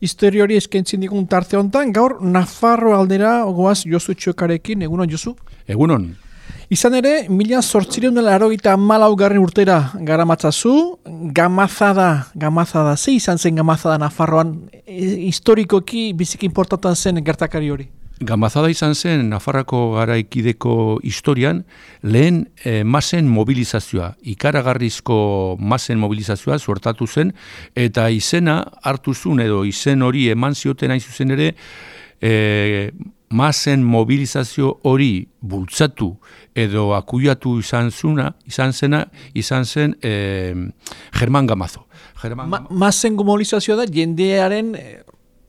historiori eskentzin digun tarte honetan, gaur Nafarro aldera ogoaz Josu Txokarekin, egunon Josu? Egunon. Izan ere, mila sortzireun dela arogita malau garren urtera gara matzazu, gamazada, gamazada, ze izan zen gamazada Nafarroan, e, historikoki biziki importatan zen gertakari hori? Gamazada izan zen Nafarrako garaikideko historian lehen e, masen mobilizazioa, ikaragarrizko masen mobilizazioa suertatu zen, eta izena hartu zuen edo izen hori eman zioten hain zuzen ere, e, masen mobilizazio hori bultzatu edo akuiatu izan zuna, izan zena, izan zen e, German Gamazo. German Ma, masen mobilizazioa da jendearen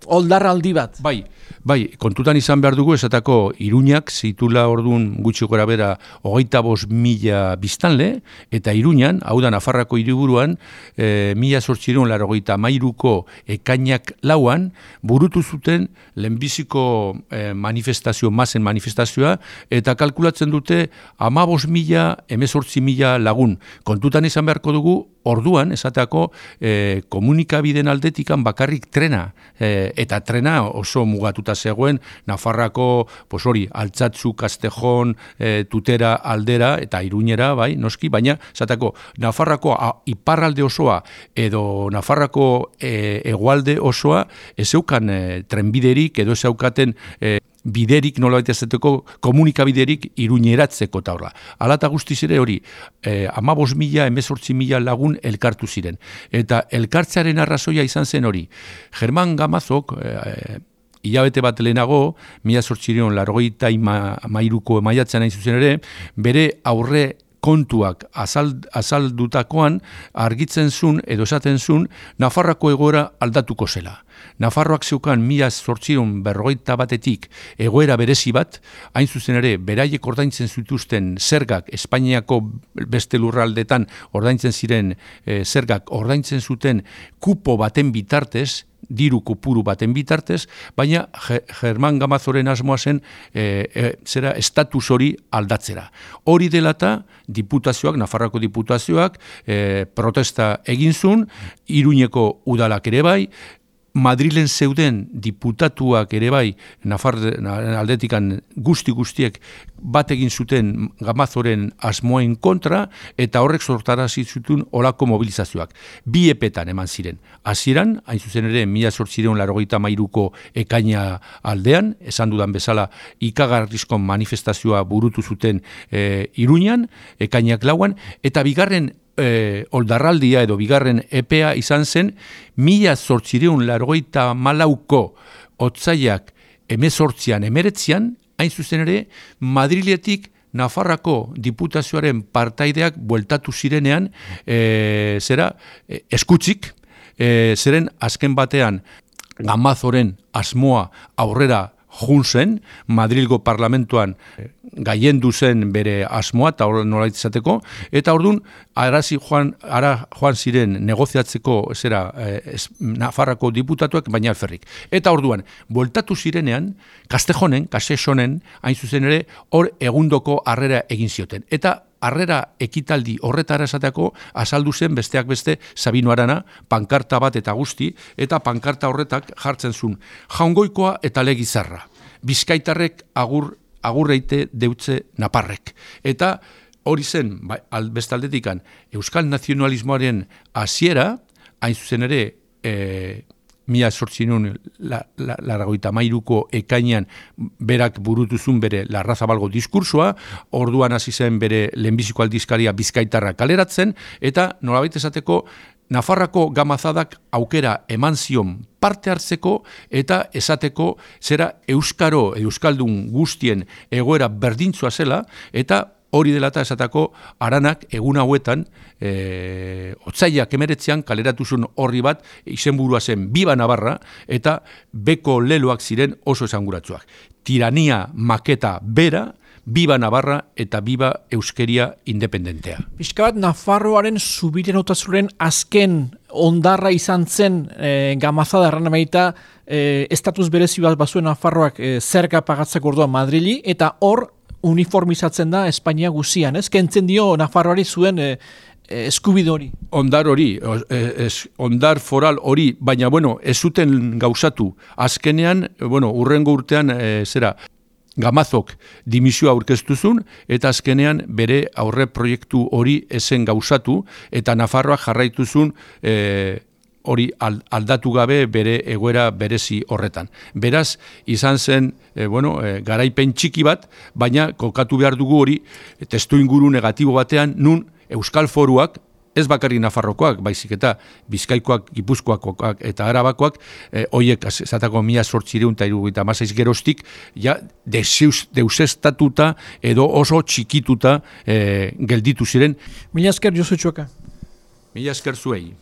oldarraldi bat. Bai, bai, kontutan izan behar dugu esatako Iruñak zitula ordun gutxi gora bera hogeita bos mila biztanle, eta Iruñan, hau da Nafarrako hiriburuan, e, mila sortxiron laro mairuko ekainak lauan, burutu zuten lehenbiziko e, manifestazio, mazen manifestazioa, eta kalkulatzen dute ama bos mila, emezortzi mila lagun. Kontutan izan beharko dugu, orduan, esateako, e, komunikabiden aldetikan bakarrik trena, e, eta trena oso mugatuta zegoen, Nafarrako, pos hori, altzatzu, kastejon, e, tutera, aldera, eta iruñera, bai, noski, baina, esateako, Nafarrako a, iparralde osoa, edo Nafarrako e, egualde osoa, ez zeukan e, trenbiderik, edo ez zeukaten e, biderik nola baita zeteko komunikabiderik iruñeratzeko eta horra. Alata guztiz ere hori, e, ama bos mila, emezortzi mila lagun elkartu ziren. Eta elkartzearen arrazoia izan zen hori. German Gamazok, e, hilabete bat lehenago, mila sortxirion largoita ima, mairuko emaiatzen hain zuzen ere, bere aurre kontuak azald, azaldutakoan argitzen zun edo esaten zun Nafarrako egoera aldatuko zela. Nafarroak zeukan mila zortziron berrogeita batetik egoera berezi bat, hain zuzen ere, beraiek ordaintzen zituzten zergak, Espainiako beste lurraldetan ordaintzen ziren e, zergak, ordaintzen zuten kupo baten bitartez, diru kopuru baten bitartez, baina German Gamazoren asmoa zen e, e, zera estatus hori aldatzera. Hori delata diputazioak, Nafarrako diputazioak e, protesta egin zuen, Iruñeko udalak ere bai, Madrilen zeuden diputatuak ere bai, Nafar aldetikan guzti guztiek bat egin zuten gamazoren asmoen kontra, eta horrek sortara zituen olako mobilizazioak. Bi epetan eman ziren. Hasieran hain zuzen ere, mila sortzireun larogeita mairuko ekaina aldean, esan dudan bezala ikagarrizko manifestazioa burutu zuten e, iruñan, ekainak lauan, eta bigarren e, oldarraldia edo bigarren epea izan zen, mila zortzireun largoita malauko otzaiak emezortzian emeretzian, hain zuzen ere, Madriletik Nafarrako diputazioaren partaideak bueltatu zirenean, e, zera, e, eskutzik, e, zeren azken batean gamazoren asmoa aurrera junzen, Madrilgo parlamentuan gaien zen bere asmoa eta hor nola izateko eta ordun arazi joan ara joan ziren negoziatzeko zera eh, Nafarrako diputatuak baina alferrik eta orduan bueltatu zirenean Castejonen Casesonen hain zuzen ere hor egundoko harrera egin zioten eta Arrera ekitaldi horretara esateako azaldu zen besteak beste Sabino Arana pankarta bat eta guzti eta pankarta horretak jartzen zuen jaungoikoa eta legizarra. Bizkaitarrek agur agurreite deutze naparrek. Eta hori zen, ba, bestaldetikan, Euskal Nazionalismoaren hasiera hain zuzen ere, e, mila sortzinun laragoita la, mairuko ekainan berak burutuzun bere larrazabalgo diskursua, orduan hasi zen bere lehenbiziko aldizkaria bizkaitarra kaleratzen, eta nolabait esateko Nafarrako gamazadak aukera eman zion parte hartzeko eta esateko zera Euskaro, Euskaldun guztien egoera berdintzua zela eta hori dela eta esatako aranak egun hauetan e, otzaiak emeretzean kaleratuzun horri bat izenburua zen Biba Navarra eta beko leloak ziren oso esanguratsuak. Tirania maketa bera, Biba Navarra eta Biba Euskeria Independentea. Piska bat, Nafarroaren zubiren otazuren azken ondarra izan zen e, gamazada erran emaita e, estatus berezi bat bazuen Nafarroak e, zerga pagatzak ordua Madrili eta hor uniformizatzen da Espainia guzian. Ez kentzen dio Nafarroari zuen e, eskubide hori. Ondar hori, ez, ondar foral hori, baina bueno, ez zuten gauzatu. Azkenean, bueno, urrengo urtean, zera, gamazok dimisioa aurkeztuzun eta azkenean bere aurre proiektu hori esen gauzatu eta Nafarroak jarraituzun e, hori aldatu gabe bere egoera berezi horretan. Beraz, izan zen, e, bueno, e, garaipen txiki bat, baina kokatu behar dugu hori testu inguru negatibo batean, nun Euskal Foruak, ez bakarri Nafarrokoak, baizik eta Bizkaikoak, Gipuzkoakoak eta Arabakoak, e, oiek, zatako mila sortzireun eta irugita mazaiz gerostik, ja, deusestatuta edo oso txikituta e, gelditu ziren. Mila esker, Josu Txuaka. Mila esker zuei.